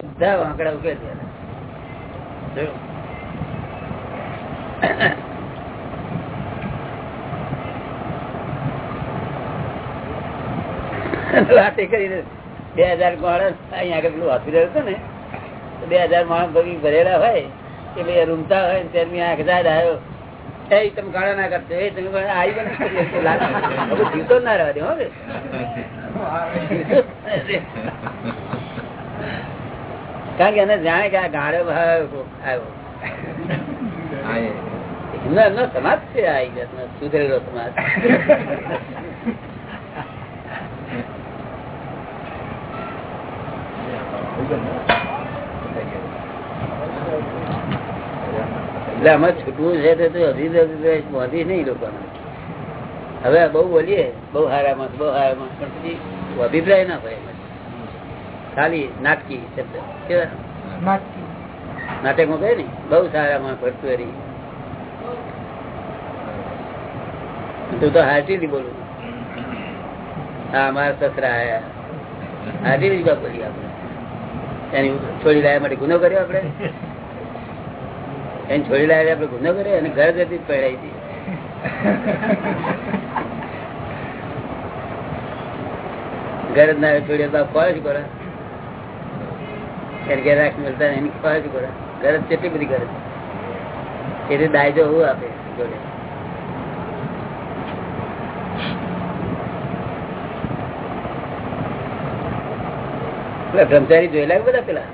બધા આંકડા ઉકેલ વાતે કરીને બે હજાર માણસ અહીંયા આગળ પેલું હોસ્પિટલ હતું ને બે હજાર માણસ ભગી ભરેલા હોય કે ભાઈ રૂમતા હોય ને ત્યારે આંખ દાદ આવ્યો એ તમે ગાળા ના કરતો એ તમે આવી જીવતો ના રહેવા દે હો કે કારણ કે એને જાણે કે આ ગાળો આવ્યો. સમાજ છે આ સુધરેલો સમાજ. એટલે આમાં છૂટવું છે તો હજી બાંધી નહીં લોકોને. હવે બહુ બોલીએ, બહુ હારામાં બહુ હારામાં. પણ પછી અભિપ્રાય ના હોય ખાલી નાટકી શબ્દ. કેવા? નાટકમાં કહે ને બહુ સારામાં ભરતુરી. તું તો હાર્ટી થી બોલું હા અમારા સસરા આયા. હાર્ટી જ કરી આપણે. એની છોડી લાયા માટે ગુનો કર્યો આપણે? એને છોડી લાવે આપડે ગુનો કર્યો? અને ઘર જતી પહેરાઈ હતી ઘર જ ના છોડી તો કોલેજ કરે? ઘેર રાખ મળતા એની ફળ જ કરે કેટલી બધી ઘર એટલે દાયજો હું આપે જોડે. બ્રહ્મચારી જોયેલા બધા પેલા?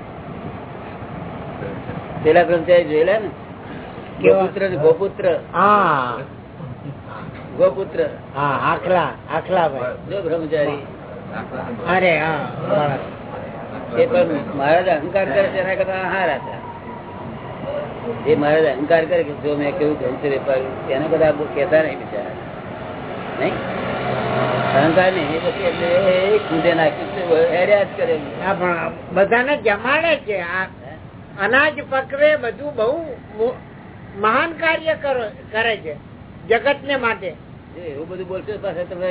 પેલા બ્રહ્મચારી જોયેલા ને? ગોપુત્ર ગોપુત્ર? ગોપુત્ર? આખલા આખલા જો બ્રહ્મચારી. અરે હા એ પણ મહારાજ અહંકાર કરે છે એના કરતા હારા હતા એ મહારાજ અહંકાર કરે કે જો મેં કેવું ધન છે વેપારી એના બધા કહેતા નહીં બિચારા. નહીં? અહંકાર નહીં એ પછી એટલે કૂદે નાખ્યું હેર્યા જ કરે. હા, પણ બધાને જમાડે છે. આ અનાજ પકવે બધું બહુ મહાન કાર્ય કરો- છે જગત ને માટે એવું બધું બોલશો પાસે તમે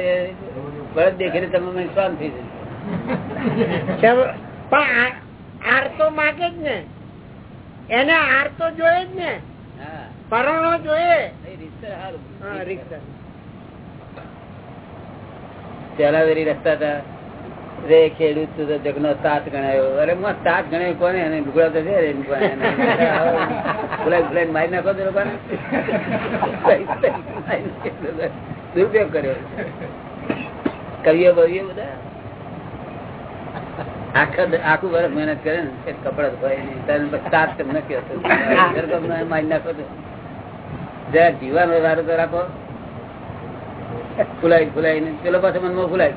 બળદ દેખીને તમે શાંત થઈ જશે પણ આર તો માગે જ ને. એને આર તો જોયે જ ને. પરણો. હા, રીતસર. પેલા વેરી રસ્તા હતા. રે ખેડૂત તો જગનો સાત ગણાયો. અરે મસ્ત સાત ગણાયો કોને? અને ઢુકડા તો છે એની. એને ફુલાઈ ફુલાઈ મારી નાખો તો લોકોને. દુરુપયોગ કર્યો. કવિઓ બવિઓ બધા? આખા આખું વર્ષ મહેનત કરે ને કપડા ધોય નહીં. ત્યારે પછી તાત કેમ નથી હોતું. ગરગમ મારી નાખો તો. જરા જીવાનો વારો તો રાખો. ફુલાઈ ફુલાઈ ને. પેલો પાસે મનમાં ફુલાય.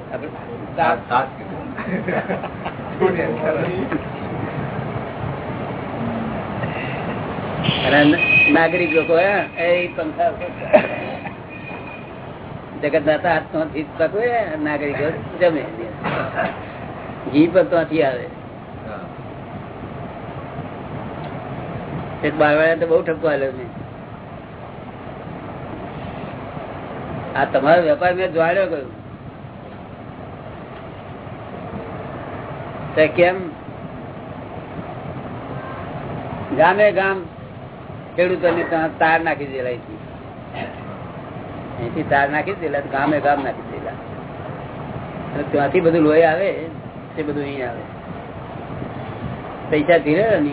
નાગરિક લોકો હે, એ પંખા જગત દાતા હાથમાંથી નાગરિકો જમે. ઘી પણ ત્યાંથી આવે. એક બારવાળા તો બહુ ઠપકો આવ્યો મેં. આ તમારો વેપાર મેં જોડ્યો કયું તે કેમ? ગામે ગામ ખેડૂતોને તાર નાખી દેલા અહીંથી. તાર નાખી દેલા ગામે ગામ નાખી દેલા. ત્યાંથી બધું લોહી આવે. તે બધું અહીં આવે. પૈસા ધીરે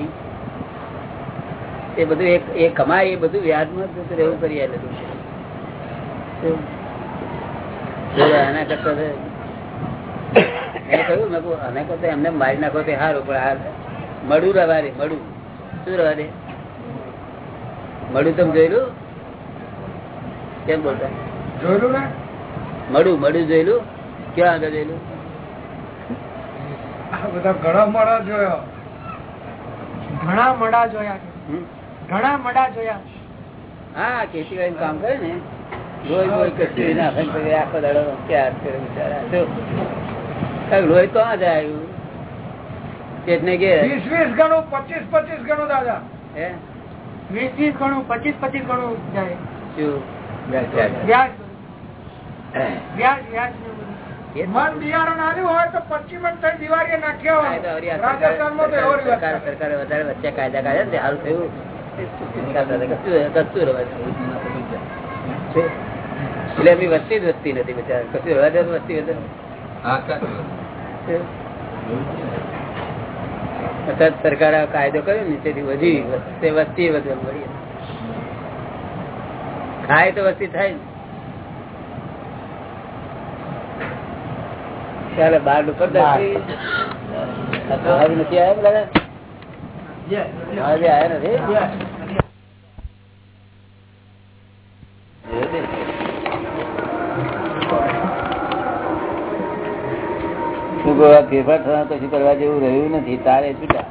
એ બધું એ કમાય એ બધું વ્યાજમાં જ રહેવું કરી આલેલું છે. શું? બોલો, આના કરતા મેં કહ્યું મેં કહું કરતા એમને મારી નાખો તે સારું પણ આ મળું રવા દે મળું. શું રવા દે? મળું તમે જોયેલું? કેમ બોલતા? જોયેલું ને? મળું મળું જોયેલું? ક્યાં આગળ જોયેલું? બધા ઘણા મડા જોયા. ઘણા મડા જોયા ઘણા મડા જોયા હા ખેતીવાડી કામ કરે ને. લોહી લોહી કશું ના આખો દાડો ક્યાં કરે બિચારા. લોહી તો જાય આવ્યું. ચેતને કે વીસ વીસ ગણું પચીસ પચીસ ગણું દાદા. હે? વીસ વીસ ગણું પચીસ પચીસ ગણું જાય. શું? વ્યાજ વ્યાજ. મન બિયારણ આવ્યું હોય તો પચીસ નાખ્યા સરકાર- વધારે વચ્ચે કાયદા કાઢ્યા થયું. એટલે વસ્તી જ વધતી નથી બિચારા. કશું રહેવા દે વસ્તી વધે સરકારે કાયદો કર્યો ને તેથી વધી વસ્તી વધે વળી. ખાય તો વસ્તી થાય ને. ચાલે બાર ઉપર નથી આવ્યા આવ્યા નથી? શું આ ફેરફાર થવા કશું કરવા જેવું રહ્યું નથી? તારે છૂટા.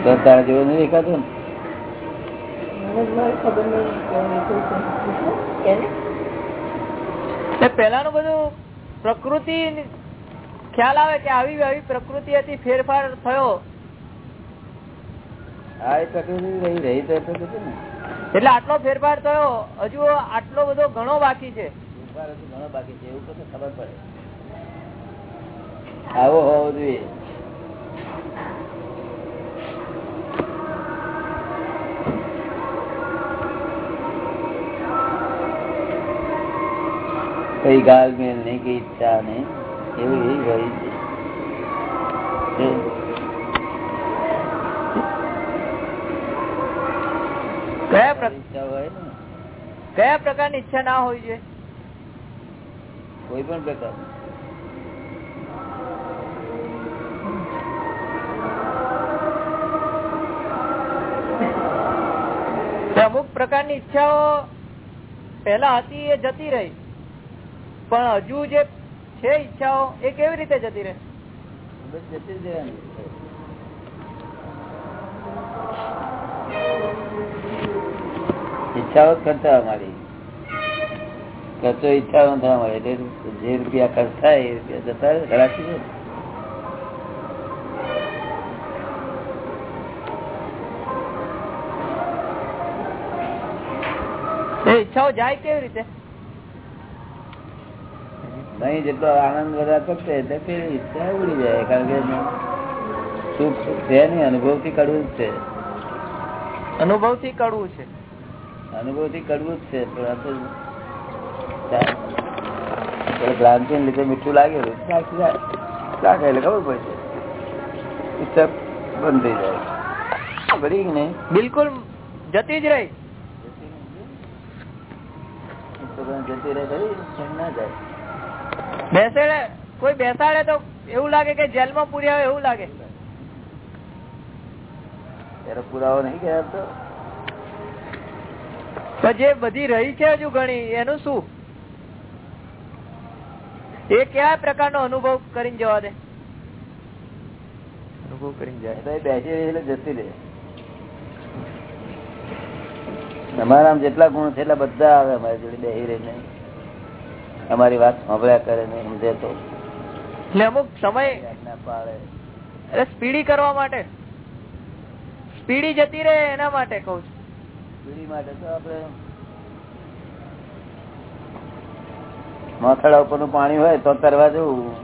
અત્યારે તારા જેવું નહીં દેખાતું ને? પેલાનું બધું પ્રકૃતિ ખ્યાલ આવે કે આવી આવી પ્રકૃતિ હતી ફેરફાર થયો. હા એ પ્રકૃતિ રહી રહી તો પ્રકૃતિ ને. એટલે આટલો ફેરફાર થયો હજુ આટલો બધો ઘણો બાકી છે. ફેરફાર હજુ ઘણો બાકી છે એવું કશું ખબર પડે. આવો હોવો જોઈએ. કઈ ગાલ મેલ નહીં કઈ ઈચ્છા નહીં એવું એ હોય છે. કયા પ્રકારની ઈચ્છા ના હોય છે? કોઈ પણ પ્રકાર. અમુક પ્રકારની ઈચ્છાઓ પેલા હતી એ જતી રહી. પણ હજુ જે છે ઈચ્છાઓ એ કેવી રીતે જતી રહે? જતી રહેવાની. ઈચ્છાઓ કરતા અમારી. ખર્ચો ઈચ્છાઓ થવા મળે એટલે જે રૂપિયા ખર્ચ થાય એ રૂપિયા જતા રાખી ઈચ્છાઓ જાય કેવી રીતે? નહીં જેટલો આનંદ વધારે કરશે એટલે ઈચ્છા ઉડી જાય. કારણ કે સુખ છે નહીં અનુભવથી કડવું જ છે. અનુભવથી કડવું છે. અનુભવથી કડવું જ છે પેલા ભ્રાંતિ ને લીધે મીઠું લાગેલું નાખે એટલે ખબર પડશે ઈચ્છા બંધ થઈ જાય. બરી નહીં? બિલકુલ જતી જ રહી. જતી રહે. ખરી ના જાય. બેસાડે કોઈ બેસાડે તો એવું લાગે કે જેલમાં પૂર્યા આવે એવું લાગે. પુરાવો નહીં ગયા તો. જે બધી રહી છે હજુ ઘણી એનું શું? એ કયા પ્રકારનો અનુભવ કરીને જવા દે? અનુભવ કરીને જાય. બેસી રહી એટલે જતી રહે. તમારા જેટલા ગુણ છે એટલા બધા આવે અમારી જોડે બેસી રહીને. અમારી વાત સાંભળ્યા કરે ને સમજે તો એટલે અમુક સમય એટલે સ્પીડી કરવા માટે. સ્પીડી જતી રહે એના માટે કઉ છું. સ્પીડી માટે તો આપડે માથાડા ઉપરનું પાણી હોય તો તરવા જવું.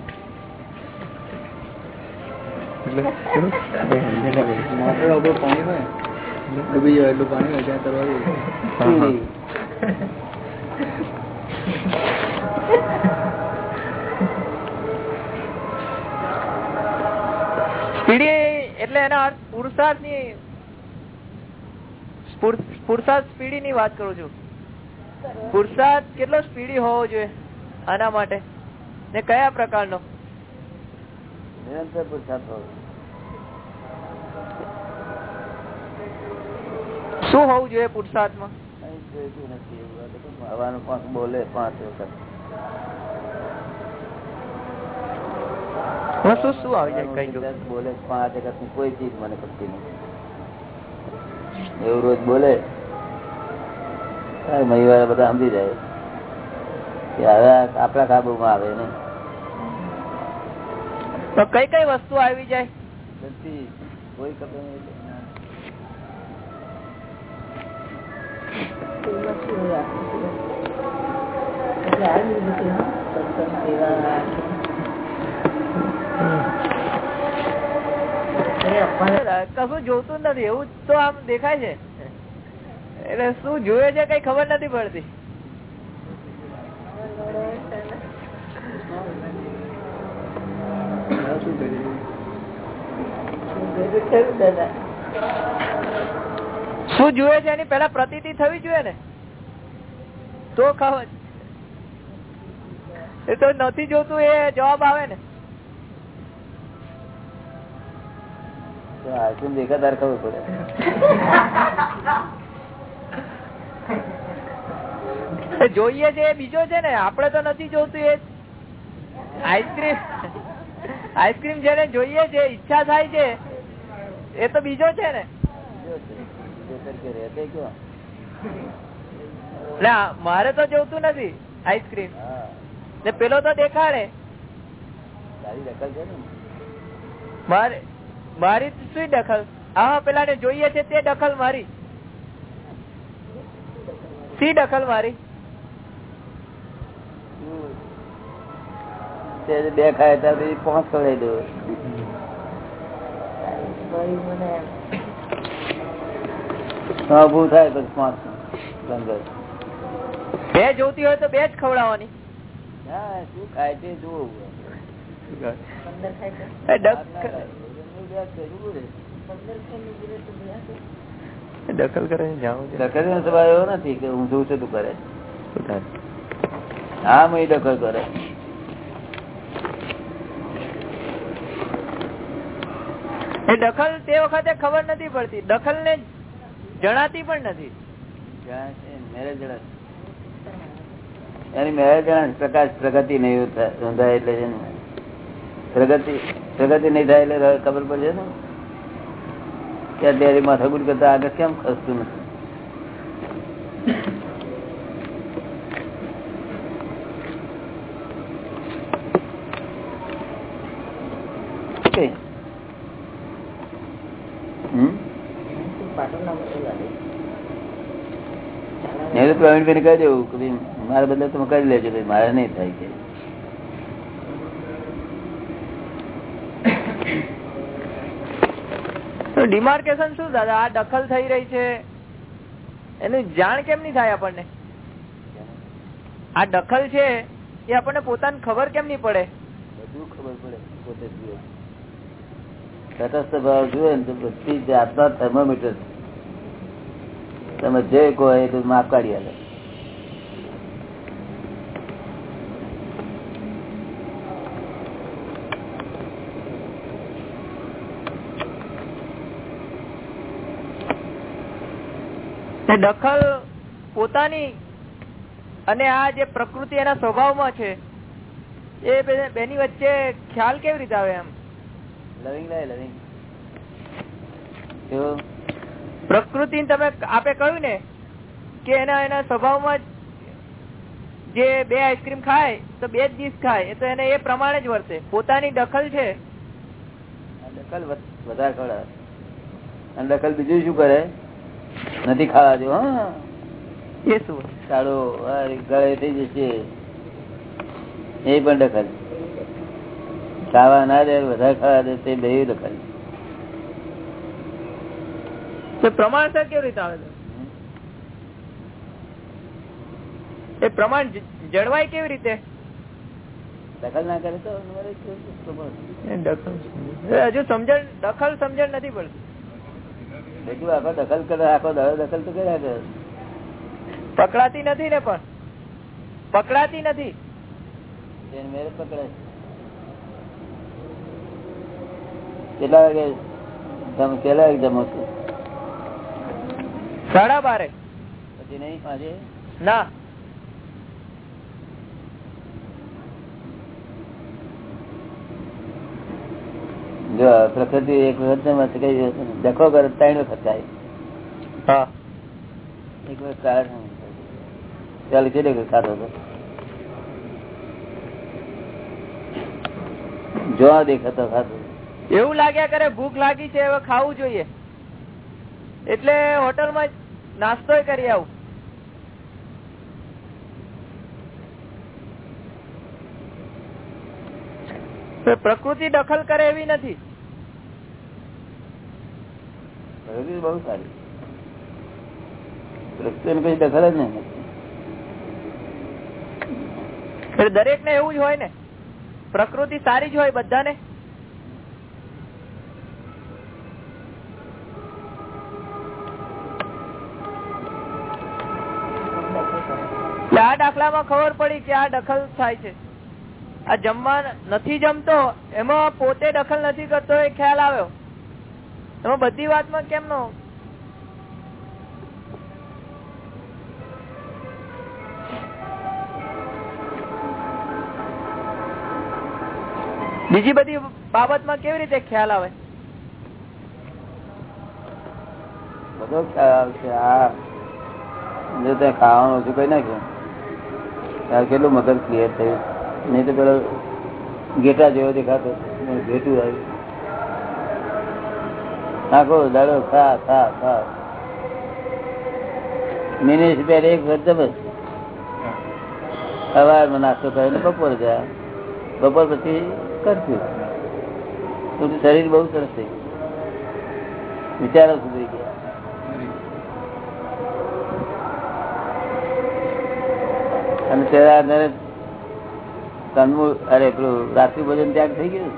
માથાડા ઉપર પાણી હોય? ડૂબી જાય એટલું પાણી હોય ત્યાં તરવા જવું. એટલે એના અર્થ પુરુષાર્થની પુરુષાર્થ સ્પીડી ની વાત કરું છું. પુરુષાર્થ કેટલો સ્પીડી હોવો જોઈએ? આના માટે. ને કયા પ્રકારનો? શું હોવું જોઈએ પુરુષાર્થમાં બોલે પાંચ વખત. એમાં શું આવી જાય કઈ દસ બોલે પાંચ વખતની કોઈ ચીજ મને પડતી નથી. એવું રોજ બોલે. મહિવાળા બધા સમજી જાય કે હવે આપણા કાબુમાં આવે ને તો કઈ કઈ વસ્તુ આવી જાય? બધી કોઈ ખબર નહીં કશું જોતું નથી, એવું તો આમ દેખાય છે. એટલે શું જોયે છે કઈ ખબર નથી પડતી. શું જુએ છે એની પેલા પ્રતીતિ થવી જોઈએ ને? તો ખબર એ તો નથી જોતું, એ જવાબ આવે ને. આઈસ્ક્રીમ દેખા તાર ખબર પડે. એ જોઈએ છે એ બીજો છે ને આપડે તો નથી જોતું એ આઈસ્ક્રીમ આઈસ્ક્રીમ જેને જોઈએ છે ઈચ્છા થાય છે એ તો બીજો છે ને? ના મારે તો જોતું નથી આઈસ્ક્રીમ હા ને પેલો તો દેખાડે. મારે મારી શું દખલ? હા પેલા ને જોઈએ છે તે દખલ મારી. સી દખલ મારી? બે ખાય ત્યાં પાંચ ખવડાવી દો. થાય પછી પાંચ બે જોતી હોય તો બે જ ખવડાવવાની. હા શું ખાય છે જોવું. દખલ કરે દખલ સ્વભાવ એવો નથી કે હું જોઉં છું તું કરે. હા હું દખલ કરે. એ દખલ તે વખતે ખબર નથી પડતી. દખલ ને જણાતી પણ નથી. એની મેરેજ પ્રકાશ પ્રગતિ નહીં થાય એટલે છે ને. પ્રગતિ પ્રગતિ નહીં થાય એટલે ખબર પડશે ને? કે અત્યારે માથાકૂટ કરતા આગળ કેમ ખસતું નથી? પ્રવીણભાઈ કહી દેવું મારા બદલે તમે કરી લેજો મારે નહીં થાય કે. ડિમાર્કેશન શું, દાદા? આ દખલ થઈ રહી છે. એનું જાણ કેમ નહીં થાય આપણને? આ દખલ છે એ આપણને પોતાની ખબર કેમ નહીં પડે? બધું ખબર પડે પોતે જુએ તટસ્થ ને બધી જાતના થર્મોમીટર તમે જે કહો એ માફ કાઢી આલે. તે દખલ પોતાની અને આ જે પ્રકૃતિ એના સ્વભાવમાં છે એ બેની વચ્ચે ખ્યાલ કેવી રીતે આવે એમ? લવિંગ લવિંગ પ્રકૃતિ તમે આપે કહ્યું ને કે એના એના સ્વભાવમાં જ જે બે આઈસ્ક્રીમ ખાય તો બે જ ડીશ ખાય એ તો એને એ પ્રમાણે જ વર્તે. પોતાની દખલ છે. દખલ વધ- વધારે ખવડાવે. અને દખલ બીજું શું કરે? નથી ખાવા જો હા. એ શું સાડો ગળે થઈ જશે. એ પણ દખલ ખાવા ના દે વધારે ખાવા દે તે બે દખલ પ્રમાણસર કેવી રીતે આવે છે? એ પ્રમાણ જળવાય કેવી રીતે? દખલ ના કરે તો હજુ સમજણ દખલ સમજણ નથી પડતી. બીજું આખો દખલ કરે આખો દાડો દખલ તો કર્યા કરે. પકડાતી નથી ને પણ. પકડાતી નથી. કેટલા વાગે તમે કેટલા વાગે જમો છો? સાડા બારે. પછી નહીં આજે? ના. જો પ્રકૃતિ એક વખત કઈ દખો કરે ત્રણ વખત થાય. એક વખત ચાલ કેટલી વખત ખાતો હતો? જો દેખાતો ખાતો એવું લાગ્યા કરે ભૂખ લાગી છે હવે ખાવું જોઈએ. એટલે હોટલમાં નાસ્તો કરી આવું. પ્રકૃતિ દખલ કરે એવી નથી. પ્રકૃતિ બહુ સારી. પ્રકૃતિ કઈ દખલ જ નહીં દરેક ને એવું જ હોય ને. પ્રકૃતિ સારી જ હોય બધાને. આ દાખલામાં ખબર પડી કે આ દખલ થાય છે. આ જમવા નથી જમતો, એમાં પોતે દખલ નથી કરતો, એ ખ્યાલ આવ્યો. એમાં બધી વાતમાં કેમ નો બીજી બધી બાબતમાં કેવી રીતે ખ્યાલ આવે? બધો ખ્યાલ આવશે હા જો ત્યાં ખાવાનું ઓછું કઈ નાખ્યું? કેટલું મગજ ક્લિયર થયું? નહીં તો પેલો ગેટા જેવો દેખાતો. ઘેટું આવ્યું. નાખો દાડો ખા ખા ખા મિનિટ બે એક વખત બસ સવારમાં નાસ્તો કરીને બપોર ગયા બપોર પછી કરશું તું શરીર બહુ સરસ થઈ વિચારો સુધરી ગયા. અને તેના આધારે તનમૂળ અરે પેલું રાત્રિ ભોજન ત્યાગ થઈ ગયું?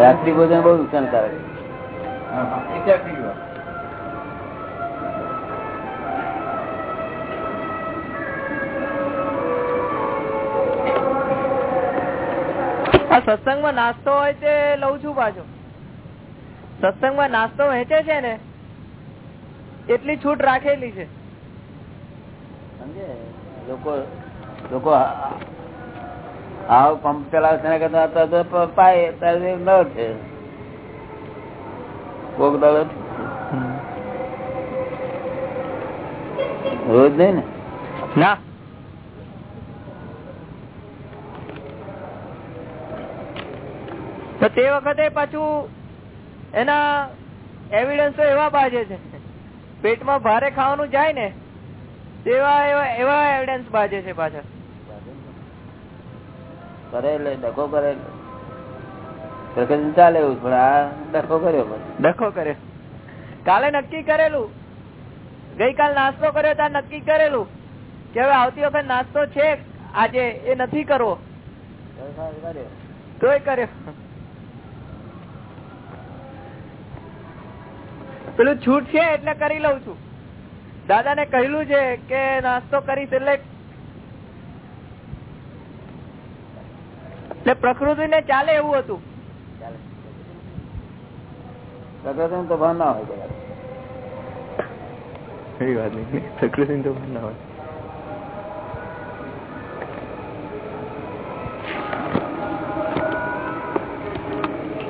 રાત્રિ ભોજન બહુ નુકસાનકારક. આ સત્સંગમાં નાસ્તો હોય તે લઉં છું પાછો. સત્સંગમાં નાસ્તો વહેંચે છે ને એટલી છૂટ રાખેલી છે. સમજે? લોકો લોકો આવો પંપ કરતા પાય ન છે. કોક દાડો રોજ નહીં ને? ના. તો તે વખતે પાછું એના એવિડન્સો એવા બાજે છે. પેટમાં ભારે ખાવાનું જાય ને તેવા એવા એવા એવિડન્સ બાજે છે પાછળ. કરે એટલે ડખો કરે પ્રકૃતિ ચાલે એવું પણ આ ડખો કર્યો ડખો કર્યો. કાલે નક્કી કરેલું. ગઈકાલ નાસ્તો કર્યો ત્યાં નક્કી કરેલું. કે હવે આવતી વખત નાસ્તો છે આજે એ નથી કરવો. તોય કર્યો. પેલું છૂટ છે એટલે કરી લઉં છું. દાદા ને કહેલું છે કે નાસ્તો કરીશ એટલે પ્રકૃતિ ને ચાલે એવું હતું. પ્રકૃતિ તો ભાન ના હોય. વાત નહીં. પ્રકૃતિ તો ના હોય.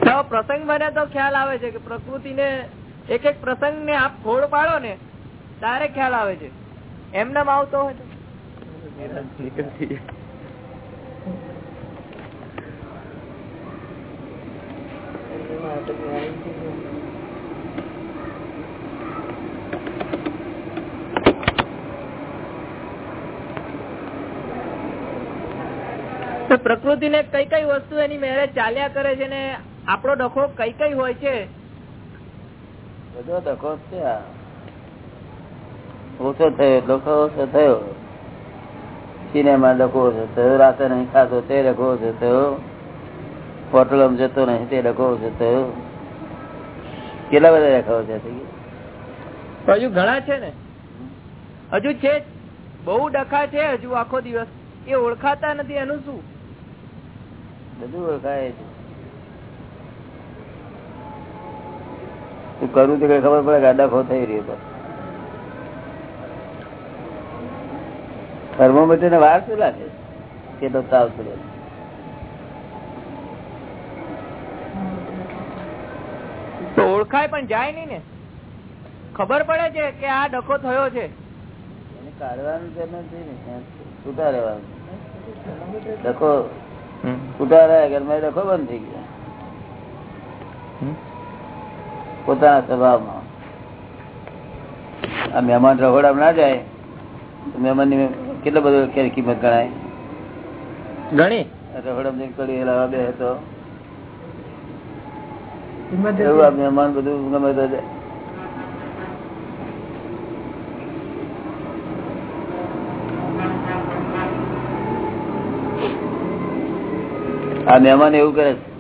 તો પ્રસંગ મને તો ખ્યાલ આવે છે કે પ્રકૃતિ ને એક એક પ્રસંગ ને આપ ખોડ પાડો ને, તારે ખ્યાલ આવે છે. એમને આવતો હોય તો. પ્રકૃતિ ને કઈ કઈ વસ્તુ એની મેરેજ ચાલ્યા કરે છે ને આપણો ડખો કઈ કઈ હોય છે બધો ધક્કો છે ઓછો થયો ધક્કો ઓછો થયો. સિનેમા ડકો ઓછો થયો રાતે નહીં ખાતો તે ડકો ઓછો થયો. હોટલ જતો નહીં તે ડકો ઓછો થયો. કેટલા બધા ડખાઓ છે હજુ ઘણા છે ને? હજુ છે બહુ ડખા છે હજુ આખો દિવસ. એ ઓળખાતા નથી એનું શું? બધું ઓળખાય છે. તું કરું તો ખબર પડે કે આ થઈ રહ્યો તો. થર્મોમીટર ને વાર શું લાગે? કેટલો તાવ ચડે તો ઓળખાય પણ જાય નહીં ને. ખબર પડે છે કે આ ડખો થયો છે. એને કાઢવાનું તો નથી ને. છૂટા રહેવાનું. ડખો છૂટા રહ્યા ઘરમાં ડખો બંધ થઈ ગયા. પોતાના સ્વભાવમાં. આ મહેમાન રહોડા ના જાય મહેમાનની કેટલો બધો ક્યારે કિંમત ગણાય? ગણી? રહોડામાં જઈને લાવા બે તો. એવું આ મહેમાન બધું ગમે તો જાય. આ મહેમાન એવું કરે છે.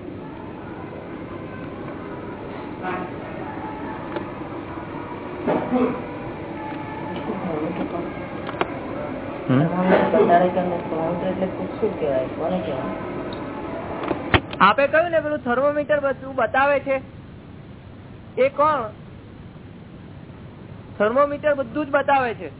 આપે કહ્યું ને પેલું થર્મોમીટર બધું બતાવે છે. એ કોણ? થર્મોમીટર બધું જ બતાવે છે.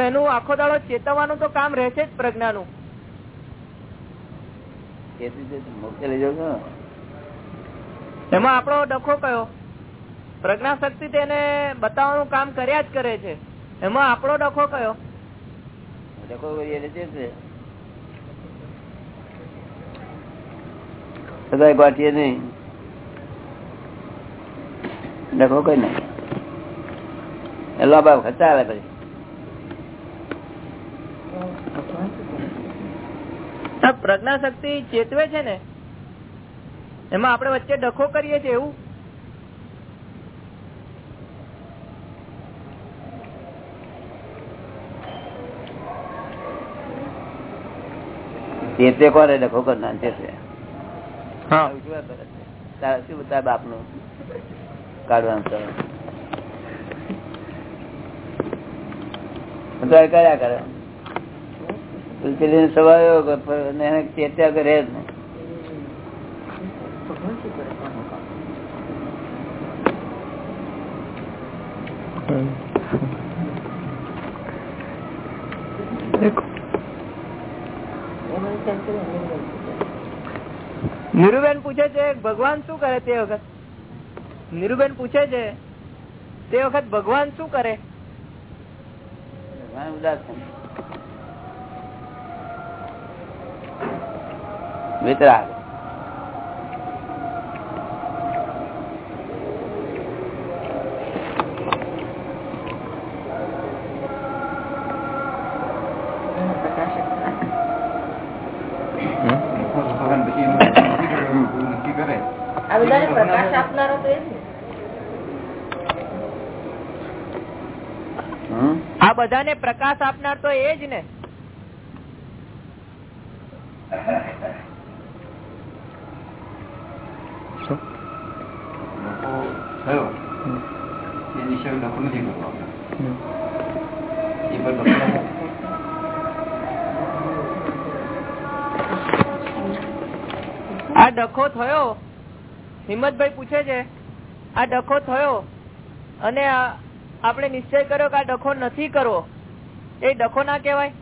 એનું આખો દાડો ચેતવવાનું તો કામ રહેશે જ પ્રજ્ઞાનું તેથી તે મોક્ષે લઈ જાઉં છું એમાં આપણો ડખો કયો? પ્રજ્ઞા શક્તિ તેને બતાવવાનું કામ કર્યા જ કરે છે. એમાં આપણો ડખો કયો? ડખો કરીએ પાટીએ નહીં. ડખો કઈ નઈ એ લાંબા ખર્ચા આવે પછી. પ્રજ્ઞા શક્તિ ચેતવે છે ને એમાં આપણે વચ્ચે ડખો કરીએ છીએ એવું ચેતે કોને ડખો કરનાર છે તે. હા શું? તારે બાપનું કાઢવાનું બધા કર્યા કરે તુલસીને એને ચેત્યા કરે જ નીરુબેન પૂછે છે ભગવાન શું કરે તે વખત? નીરુબેન પૂછે છે તે વખત ભગવાન શું કરે? ભગવાન ઉદાસ વિતરાગ બધાને પ્રકાશ આપનાર તો એ જ ને. હમ? આ બધાને પ્રકાશ આપનાર તો એ જ ને લોકો થયો એ દિશા ડખો નથી કરવો આપણે. એ પર ડખો ના થાય. આ ડખો થયો હિંમતભાઈ પૂછે છે આ ડખો થયો અને આપણે નિશ્ચય કર્યો કે આ ડખો નથી કરવો. એ ડખો ના કહેવાય?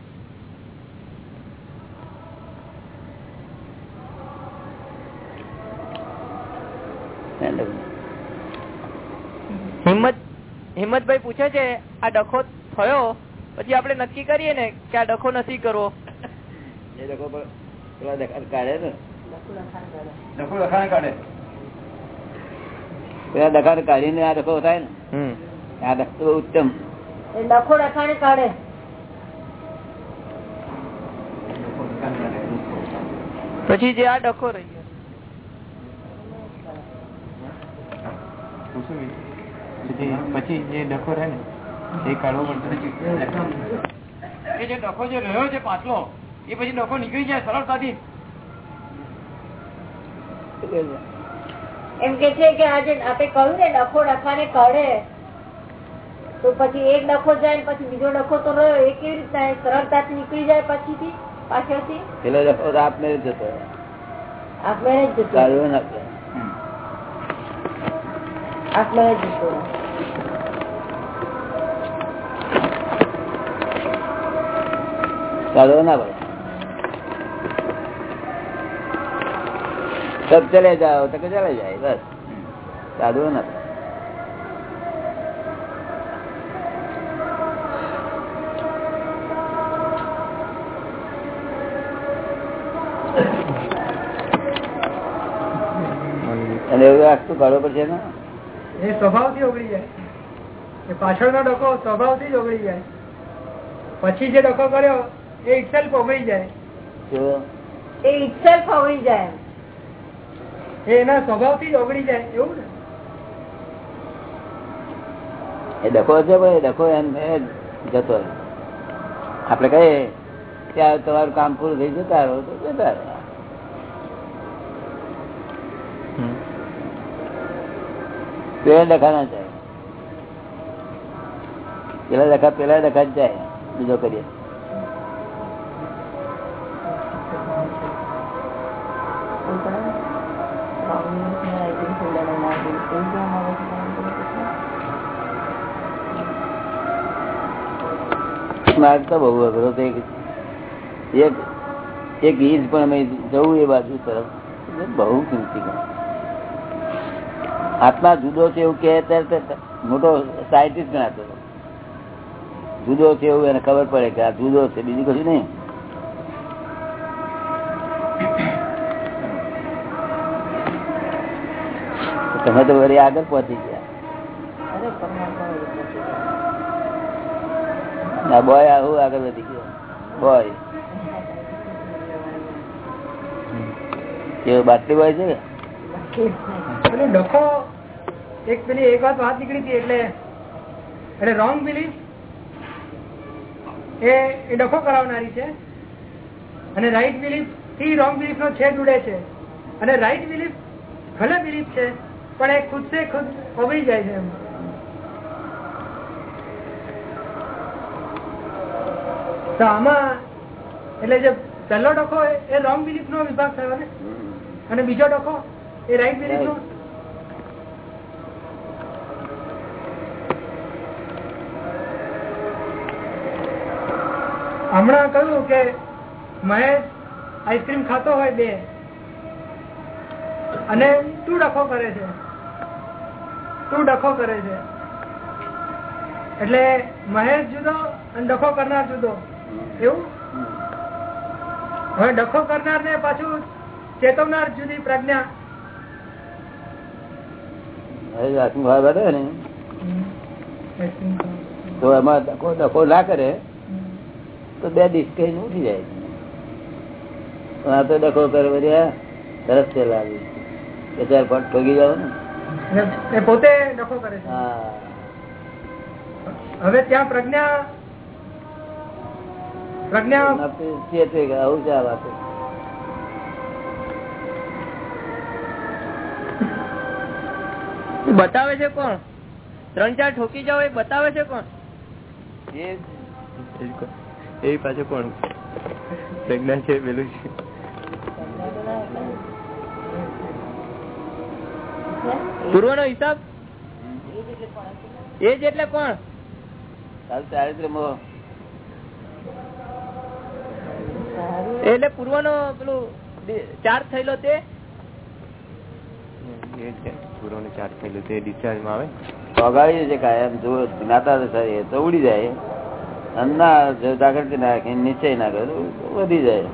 હિંમત હિંમતભાઈ પૂછે છે આ ડખો થયો પછી આપણે નક્કી કરીએ ને કે આ ડખો નથી કરવો. એ પેલા દેખાડ કાઢે ને? ડખો લખાણ કાઢે. પેલા દખાડ કાઢીને આ ડખો થાય ને આ ડખો ઉત્તમ. ડખો રખાણે કાઢે. પછી જે આ ડખો રહી પછી પછી જે ડખો રહે ને એ કાઢવો પડશે એ જે ડખો જે રહ્યો છે પાછલો એ પછી ડખો નીકળી જાય સરળતાથી. એમ કે છે કે આજે આપણે કહ્યું ને ડખો રખાને કાઢે. તો પછી એક ડખો જાય ને પછી બીજો ડખો તો રહ્યો. એ કેવી રીતના સરળતાથી નીકળી જાય પછીથી પાછળથી? પેલો ડખો આપને જતો જ જતો કાઢવો ના પડે. આપમેળે જ જતો રહે. ના પડે સબ ચલે જાઓ તો કે ચલે જાય બસ. સાધુ નથી. અને એવું આખતું કાઢવો પડશે ને? એ સ્વભાવથી ઓગળી જાય. એ પાછળનો ડકો સ્વભાવથી જ ઓગળી જાય. પછી જે ડકો કર્યો એ ઇટસેલ્ફ ઓગળી જાય. એ ઇટસેલ્ફ ઓગળી જાય. એના સ્વભાવથી ઓગળી જાય એવું ને? એ ડખો છે ભાઈ ડખો એમ જતો આપડે કહીએ ત્યાં તમારું કામ પૂરું થઈ જતા રહો તો જતા રહો પેલા ડખા ના જાય. પેલા ડખા પેલા ડખા જ જાય. બીજો કરીએ. માર્ગ તો બહુ અઘરો છે. એક એક ઇંચ પણ અમે જવું એ બાજુ તરફ. એ બહુ કિંમતી કામ. આત્મા જુદો છે એવું કે ત્યારે તો મોટો સાયન્ટિસ્ટ ગણાતો. હતો જુદો છે એવું એને ખબર પડે કે આ જુદો છે. બીજું કશું નહીં. તમે તો વળી આગળ પહોંચી ગયા. બોય આવું આગળ વધી ગયો. બોય. કેવો બાટલી બોય છે એક પેલી એક વાત વાત નીકળી હતી એટલે એટલે રોંગ બિલીફ એ એ ડખો કરાવનારી છે. અને રાઈટ બિલીફથી રોંગ બિલીફ નો છેદ ઉડે છે. અને રાઈટ બિલીફ ભલે બિલીફ છે, પણ એ ખુદ સે ખુદ ઓગળી જાય છે એમ. તો આમાં એટલે જે પહેલો ડખો એ- રોંગ બિલીફ નો વિભાગ થયો ને? અને બીજો ડખો એ રાઈટ બિલીફ નો હમણાં કહ્યું કે મહેશ આઈસ્ક્રીમ ખાતો હોય બે. અને તું ડખો કરે છે. તું ડખો કરે છે. એટલે મહેશ જુદો અને ડખો કરનાર જુદો. એવું? હવે ડખો કરનાર ને પાછું ચેતવનાર જુદી પ્રજ્ઞા. તો એમાં ડખો ડખો ના કરે તો બે દિવસ કઈ ઉઠી જાય. પણ આ તો ડખો કરે તરત લાગી. કે ચાર ફટ ઠોકી જાવ ને. પોતે ડખો કરે હા. હવે ત્યાં પ્રજ્ઞા પ્રજ્ઞા? આપણે ચેતવે કે આવું છે આ વાતો. બતાવે છે કોણ? ત્રણ ચાર ઠોકી જાવ એ બતાવે છે કોણ? એ પાછું કોણ? પ્રજ્ઞા છે પેલું છે. પૂર્વ નો હિસાબ? એ જ એટલે કોણ? ચારિત્ર મોહ. એટલે પૂર્વ નો પેલું ચાર્જ થયેલો તે? એ છે ચાર્જ થયેલું તે ડિસ્ચાર્જમાં આવે. વગાડીએ છે કાયમ જો જ્ઞાતા એ તો ઉડી જાય. અને ના જો જાગૃતિ નાખે નીચે ના કરે વધી જાય.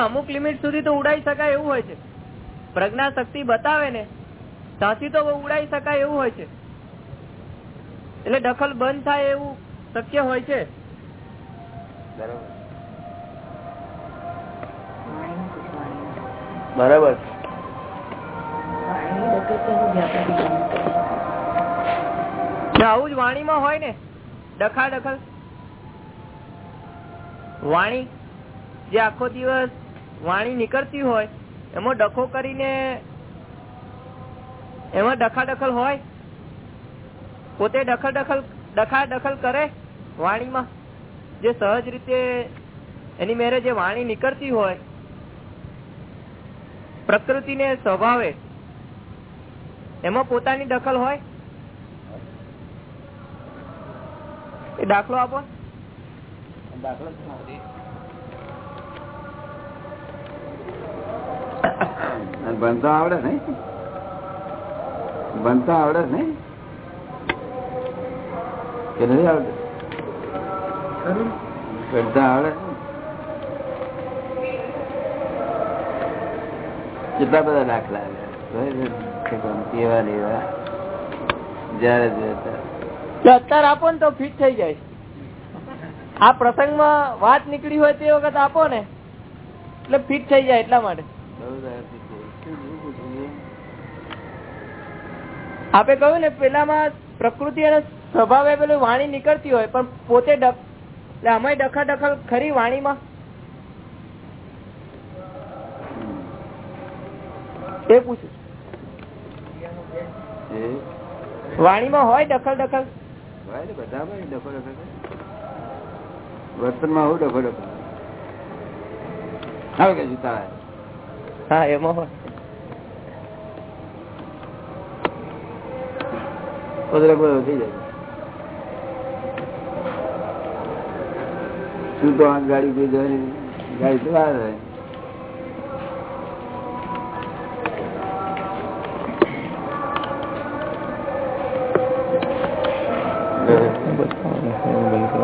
અમુક લિમિટ સુધી તો ઉડાઈ શકાય એવું હોય છે. પ્રજ્ઞા શક્તિ બતાવે ને ત્યાંથી તો ઉડાઈ શકાય એવું હોય છે. એટલે દખલ બંધ થાય એવું શક્ય હોય છે. બરાબર. આવું જ વાણીમાં હોય ને ડખા દખલ વાણી જે આખો દિવસ વાણી નીકળતી હોય એમાં ડખો કરીને એમાં ડખા દખલ હોય? પોતે દખલ દખલ ડખા દખલ કરે વાણીમાં? જે સહજ રીતે એની મેરે જે વાણી નીકળતી હોય પ્રકૃતિને સ્વભાવે એમાં પોતાની દખલ હોય? એ દાખલો આપો. દાખલો ભણતા આવડે ને ભણતા આવડે ને કે નથી આવડે ભણતા આવડે કેટલા બધા દાખલા જયારે. એટલે અત્યારે આપો ને તો ફિટ થઈ જાય. આ પ્રસંગમાં વાત નીકળી હોય તે વખત આપો ને. એટલે ફિટ થઈ જાય એટલા માટે. બહુ દાડથી છે. શું શું પૂછવું? આપે કહ્યું ને પેલામાં પ્રકૃતિ અને સ્વભાવે પેલું વાણી નીકળતી હોય પણ પોતે એટલે અમે ડખા દખલ ખરી વાણીમાં. એ પૂછું વાણીમાં હોય દખલ દખલ બધામાં વર્તનમાં હા એમાં હોય. પદરક બધો થઈ જાય. શું તો આ ગાડી કોઈ ગાડી તો હોય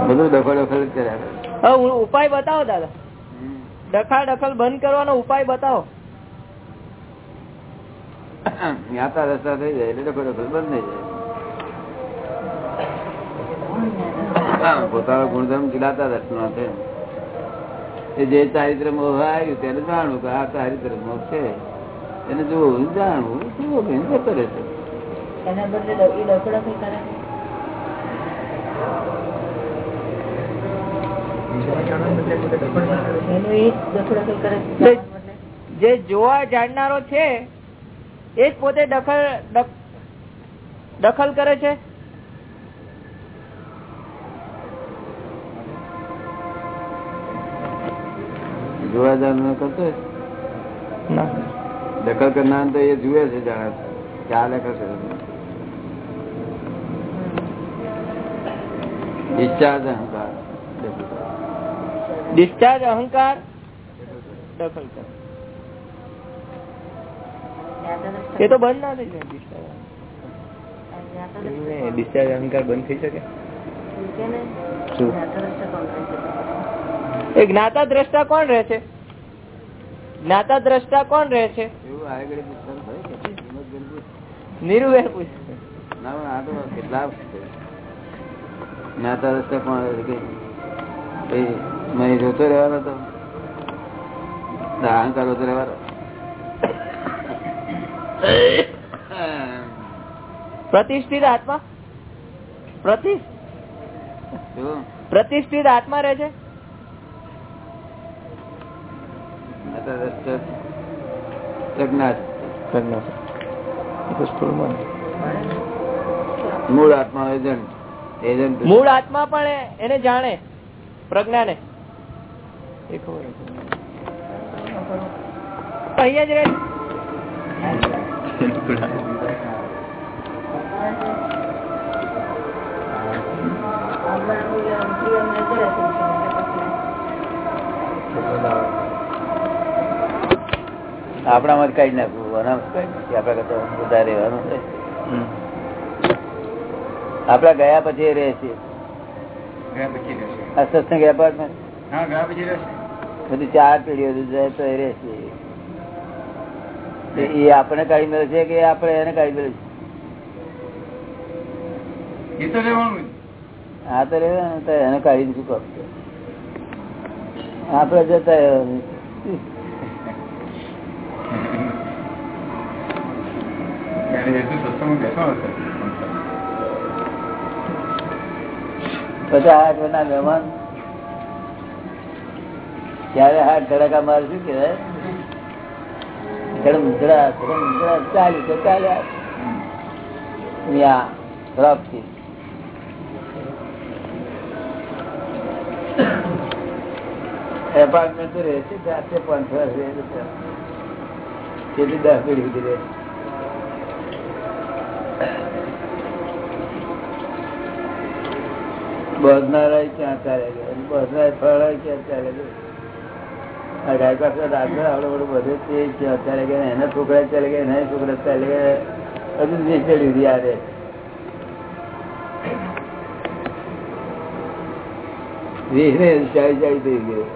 બધું ડખો ડખો કર્યા ઉપાય બતાવો દાદા. ડખા દખલ બંધ કરવાનો ઉપાય બતાવો. જ્ઞાતા રસ્તા થઈ જાય એટલે ડખો ડખો બંધ થઈ જાય. પોતાનો ગુણધર્મ ખીલાતા દર્શનો છે એ જે ચારિત્ર મોહ આવ્યું તેને જાણવું કે આ ચારિત્ર મોહ છે. એને જોવું જાણવું શું જતો રહેશે જ જોવા જાણનારો છે એ જ પોતે દખલ દખલ કરે છે? જોવા ન કરતો. દખલ કરનાર તો એ જુએ છે જાણે. ચાલે કે આ ડિસ્ચાર્જ અહંકાર. ડિસ્ચાર્જ અહંકાર? દખલ કરે. એ તો બંધ ના થઈ જાય ડિસ્ચાર્જ અહંકાર. બંધ થઈ શકે? એ જ્ઞાતા દ્રષ્ટા કોણ રહે છે? જ્ઞાતા દ્રષ્ટા કોણ રહે છે? નિરુવેર કેટલા. જ્ઞાતા મેં જોતો રહેવાનો તો? અહંકાર રહેવાનો? પ્રતિષ્ઠિત આત્મા? પ્રતિ પ્રતિષ્ઠિત આત્મા રહે છે જ્ઞાતા રસ્તા પ્રજ્ઞા મૂળ આત્મા એજન્ટ એજન્ટ મૂળ આત્મા પણ એને જાણે પ્રજ્ઞા ને ખબર અહીંયા જ રહે. આપણામાં જ કાઢી નાખવું અનામત કાઢી. આપણા કરતા બધા રહેવાનું છે. આપડા ગયા પછી એ રહે છે સત્સંગ એપાર્ટમેન્ટ બધી ચાર પેઢીઓ જાય તો એ આપણે કાઢી મળે છે કે આપણે એને કાઢી મળે છે? હા તો રહેવાનું તો એને કાઢી શું કરું આપડે જતા રહેવાનું. ત્યારે એ બેસવાનો મહેમાન ત્યારે હાથ ધડાકા મારે શું કેવાય ધડમ ધડા ધડમ ધડા ચાલ્યું તો ચાલ્યા એપાર્ટમેન્ટ તો રહેશે જાતે પાંચ વર્ષ રહે છે કેટલી દસ પેઢી સુધી બહનારા ક્યાં ચાલે ગયા બહનારા ફળાય ક્યાં ચાલે આ ગાય બધું બધે એના છોકરા ચાલે ચાલે ગયા હજુ ચાલી ચાલી થઈ ગયો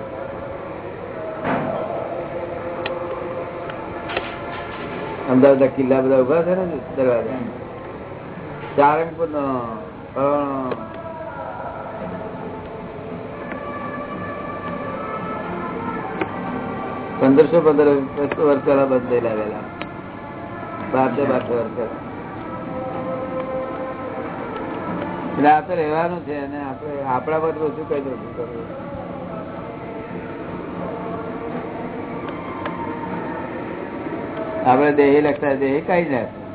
અમદાવાદ કિલ્લા બધા ઊભા છે ને દરવાજા? સારંગપુર નો પંદરસો પંદર વર્ષ પહેલા બંધેલા વેલા બારસો બારસો વર્ષ પહેલા. એટલે આ તો રહેવાનું છે અને આપણે આપણા પર બધું કઈ બધું કરવું? આપણે દેહી લખતા દેહી કઈ જાય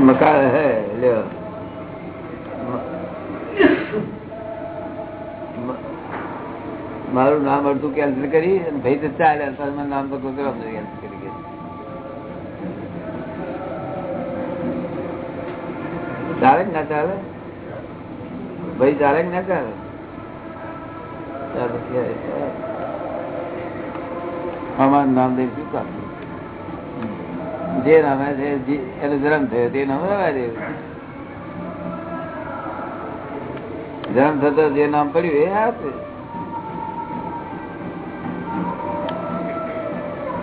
મકાન હે, લ્યો. મારું નામ અડધું કેન્સલ કરી અને ભાઈ તો ચાલે મારું નામ તો કોઈ કેન્સલ કરી ગયું. ચાલે કે ના ચાલે? ભાઈ ચાલે કે ના ચાલે? ચાલો. અમારું નામ દઈ શું જે નામે છે એનો જન્મ થયો તે નામ રવા દે. જન્મ થતો જે નામ પડ્યું એ આપે.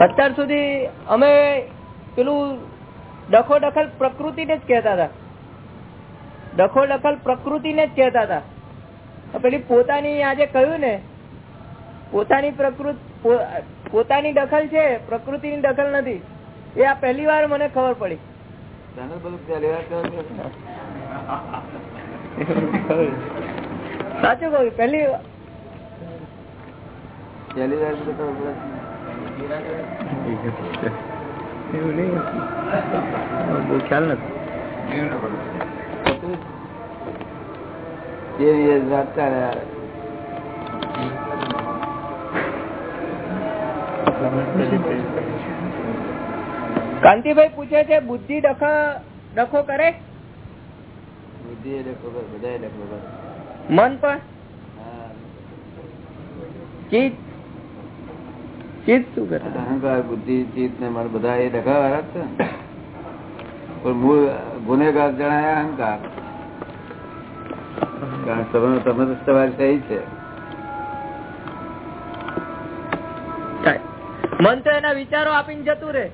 અત્યાર સુધી અમે પેલું ડખો દખલ પ્રકૃતિને જ કહેતા હતા. ડખો દખલ પ્રકૃતિને જ કહેતા હતા. પેલી પોતાની આજે કહ્યું ને, પોતાની પ્રકૃતિ પોતાની દખલ છે, પ્રકૃતિની દખલ નથી. એ આ પહેલી વાર મને ખબર પડી? સાચું કહું પહેલી વાર ખ્યાલ નથી. વાત ચાલે આવે. કાંતિભાઈ પૂછે છે બુદ્ધિ ડખો ડખો કરે? બુદ્ધિ ડખો કરે, બધાએ ડખો કરે. મન પણ. ચીજ ચીજ શું કરે? અહંકાર બુદ્ધિ ચિત્ત ને મન બધા એ ડખાવાળા જ છે. પણ મૂળ ગુનેગાર જણાય અહંકાર કારણ તમે તમે તો તમારી સહી છે. મન તો એના વિચારો આપીને જતું રે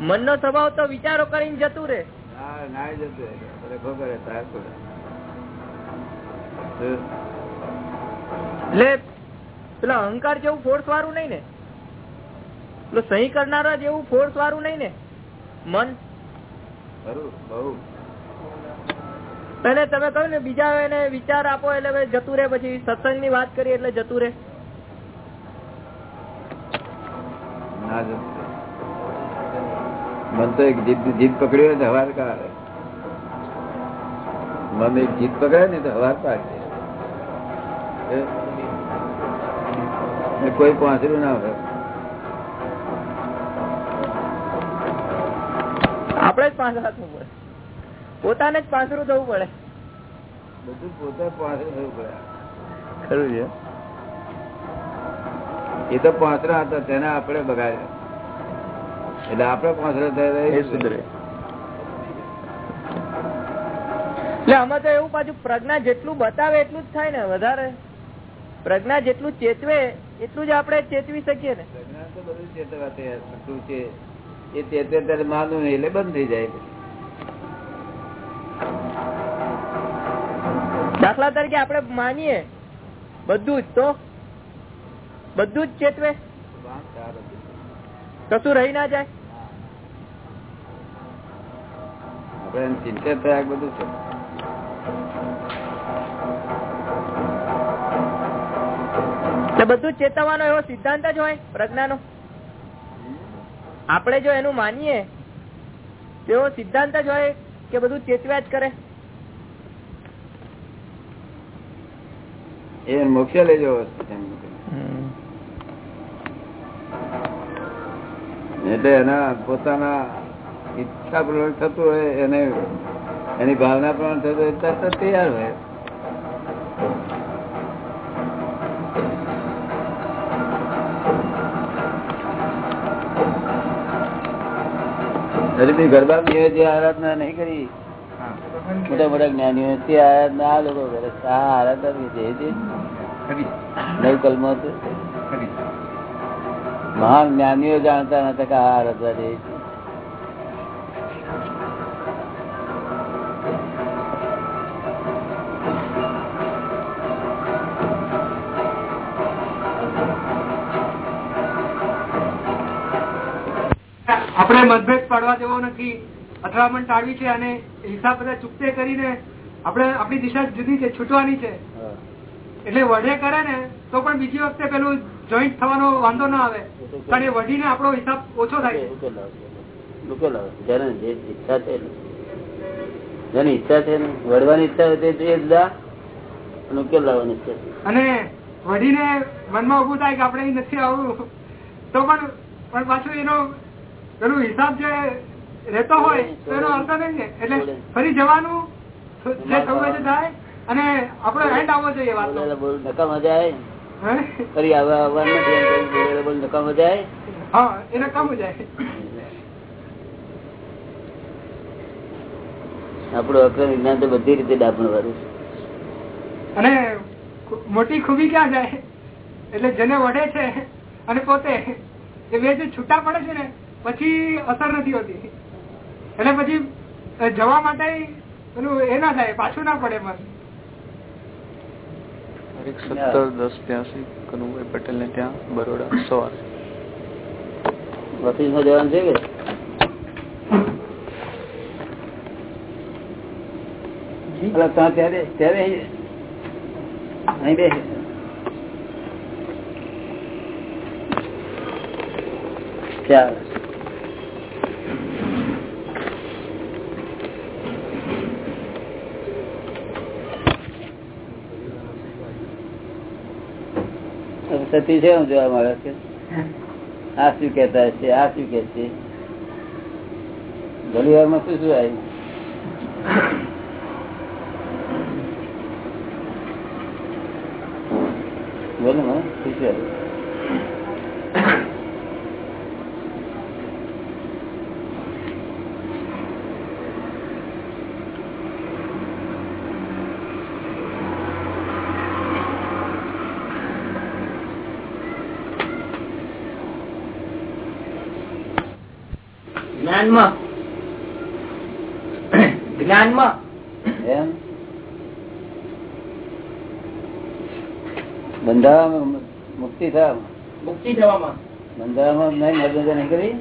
મનનો સ્વભાવ તો વિચારો કરીને જતું રે ના જતું. એટલે પેલા અહંકાર જેવું ફોર્સ વાળું નહીં ને? પેલું સહી કરનારા જેવું ફોર્સ વાળું નહીં ને? મન. એટલે તમે કહ્યું ને બીજા એને વિચાર આપો એટલે જતું રે પછી સત્સંગની વાત કરીએ એટલે જતું રે ના જતું. મન તો એક જીદ જીદ પકડી હોય તો હવાર કાઢે. મન એક જીદ પકડે ને તો હવાર એ? કોઈ પહોંચેલું ના હોય. આપણે જ પાંચરા થવું પડે પોતાને જ પાછળ થવું પડે. બધું પોતે પાંસરું થવું પડે. ખરું છે. એ તો પાંચરા હતા તેને આપણે બગાડ્યા. એટલે આપડે પાંચ સુધરે. એટલે આમાં તો એવું પાછું પ્રજ્ઞા જેટલું બતાવે એટલું જ થાય ને વધારે. પ્રજ્ઞા જેટલું ચેતવે એટલું જ આપણે ચેતવી શકીએ ને. પ્રજ્ઞા તો બધું ચેતવા તૈયાર છે. એ ચેતે ત્યારે માનવું નહીં એટલે બંધ થઈ જાય દાખલા તરીકે આપણે માનીએ બધું જ તો બધું જ ચેતવે. કશું રહી ના જાય. એમ ચિંતા થયા બધું છે. બધું ચેતવવાનો એવો સિદ્ધાંત જ હોય પ્રજ્ઞાનો. આપણે જો એનું માનીએ તેવો સિદ્ધાંત જ હોય કે બધું ચેતવ્યા જ કરે. એ મોક્ષે એમ. એટલે એના પોતાના ઈચ્છા પ્રમાણે થતું હોય એને એની ભાવના પ્રમાણે થતું હોય તરત તૈયાર હોય. હજી બી ગરબા બી જે આરાધના નહીં કરી. મોટા મોટા જ્ઞાનીઓ તે આરાધના આ લોકો કરે. આ આરાધના જે છે નવ કલમો મહાન જ્ઞાનીઓ જાણતા નતા કે આ આરાધના જે છે. મતભેદ પાડવા દેવો નથી. અથડામણ ટાળવી છે અને હિસાબ બધા ચૂકતે કરીને આપણે આપણી દિશા જુદી છે છૂટવાની છે. એટલે વઢે કરે ને તો પણ બીજી વખતે પેલું જોઈન્ટ થવાનો વાંધો ના આવે. પણ એ વઢીને આપણો હિસાબ ઓછો થાય. જેને જે ઈચ્છા છે જેની ઈચ્છા છે ને વળવાની ઈચ્છા હોય તે તે જ દા અને ઉકેલ લાવવાની છે. અને વઢીને મનમાં ઉભું થાય કે આપણે નથી આવવું તો પણ પણ પાછું એનો પેલું હિસાબ જે રહેતો હોય તો એનો અર્થ નહીં ને એટલે ફરી જવાનું થાય અને આપડે એન્ડ આવવો જોઈએ વાતનો બોલેલા જાય ફરી આવવા આવવાનું નથી એમ કહી બોલેલા બોલ નકામા જાય હા જાય આપણું અક્રમ વિજ્ઞાન તો બધી રીતે ડાપણ વાળું અને મોટી ખૂબી ક્યાં જાય? એટલે જેને વડે છે અને પોતે એ બે જે છૂટા પડે છે ને પછી અસર નથી હોતી. એટલે પછી જવા માટે પેલું એ ના થાય પાછું ના પડે મન. તારીખ સત્તર દસ ત્યાંસી કનુભાઈ પટેલ ને ત્યાં બરોડા સવાર. ઓફિસમાં જવાનું છે કે? ત્યારે ત્યારે અહીં અહીં બે ચાલ હવે સતી છે જોવા મળે છે? આ શું કેતા છે આ શું કે છે? ઘણી વારમાં શું શું આવ્યું બોલો શું શું આવ્યું જ્ઞાનમાં. જ્ઞાનમાં. એમ? બંધાવામાં મુક્તિ થવામાં મુક્તિ થવામાં. બંધાવામાં નહીં મર્યાદા નહીં કરી?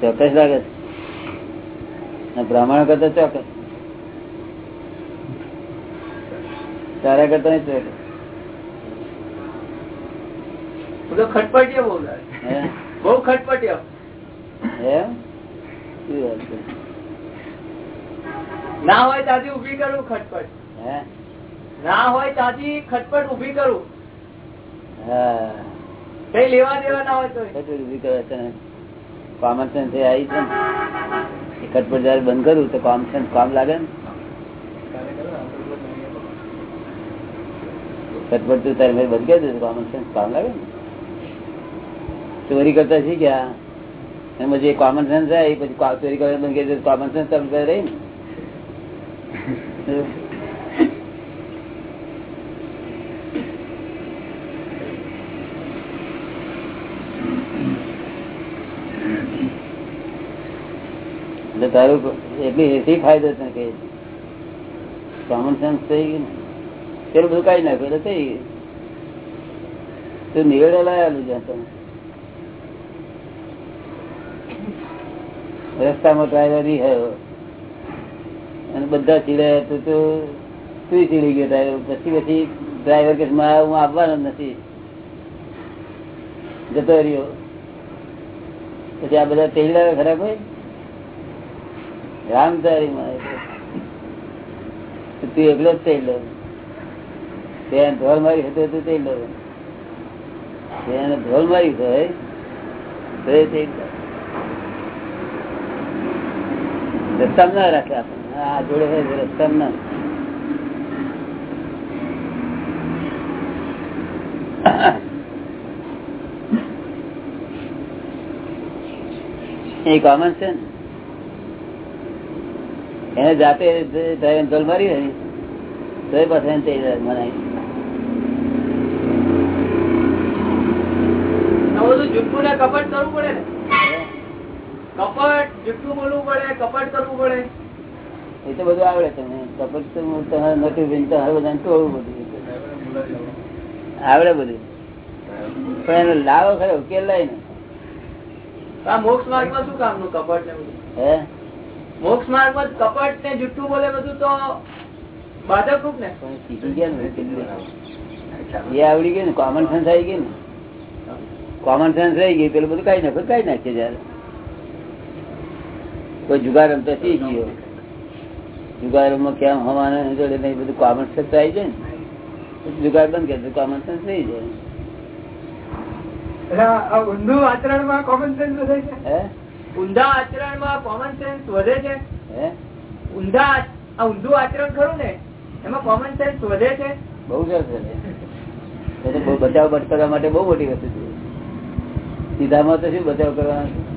ચોક્કસ લાગે બ્રાહ્મણ કરતા ચોક્કસ. તારા કરતા નહીં ચોક્કસ. બધો ખટપટિયો બહુ. બહુ ખટપટિયો. ના હોય ત્યાંથી ઊભી કરું ખટપટ. હે? ના હોય ત્યાંથી ખટપટ ઊભી કરું. હા. કઈ લેવા દેવા ના હોય તો કેટલું ઊભી કરે છે કોમન સેન્સ એ આવી છે ને? ખટપટ જયારે બંધ કરું તો કોમન સેન્સ કામ લાગે ને? ખટપટ તું તારે બંધ કરી દે કોમન સેન્સ કામ લાગે ને? ચોરી કરતા શીખ્યા. એમાં જે કોમન સેન્સ એ પછી ચોરી કરવાનું બંધ કરી કોમન સેન્સ તમે રહી ને. એટલે તારું એટલી એથી ફાયદો છે કે કોમન સેન્સ થઈ ગયું પેલું બધું કાઢી નાખ્યું, એટલે થઈ ગયું. તું નિવેડો લાયેલું રસ્તામાં ડ્રાઈવર અને બધા ચીડે તું તો ચીડી ગયો ડ્રાઈવર પછી પછી ડ્રાઈવર કે મારા હું આવવાનો નથી. જતો રહ્યો. પછી આ બધા તેડા ખરા કોઈ રામચારી માં તું એકલો જ તેડ ત્યાં ઢોલ મારી હતો તું તેડ ત્યાં ઢોલ મારી હોય, તો એ તેડ રસ્તા ના રાખે આપણને આ જોડે રસ્તા ના એ કોમન છે ને? એને જાતે ધોલ મારી હોય તો એ પાસે મનાય કપટ કરવું પડે ને. કપટ જુઠ્ઠું બોલવું પડે કપટ કરવું પડે. એ તો બધું આવડે તમને કપટ તો તમારે નથી બેન હવે બધાને તોડવું બધું આવડે બધું. પણ એનો લાવો ખરો ઉકેલ લઈ ને આ મોક્ષ માર્ગમાં શું કામનું કપટ ને બધું? હે? મોક્ષ માર્ગમાં કપટ ને જુઠ્ઠું બોલે બધું તો બાધક રૂપ ને. એ આવડી ગયું ને કોમન સેન્સ આવી ગયું ને. કોમન સેન્સ રહી ગયું પેલું બધું કઈ નાખો કઈ નાખીએ જયારે. કોઈ જુગાર રમતો શીખી ગયો. જુગારમાં કેમ હવાના જોડે નહીં બધું કોમન સેન્સ આવી જાય ને. જુગાર બંધ કરે કોમન સેન્સ નહીં જાય. ઊંધું આચરણમાં કોમન સેન્સ વધે છે? હે? ઊંધા આચરણ કોમન સેન્સ વધે છે? ઊંધા આચરણ ખરું ને? એમાં કોમન સેન્સ વધે છે? બહુ સરસ બચાવ બચ કરવા માટે બહુ મોટી વસ્તુ છે. સીધામાં તો શું બચાવ કરવાનો?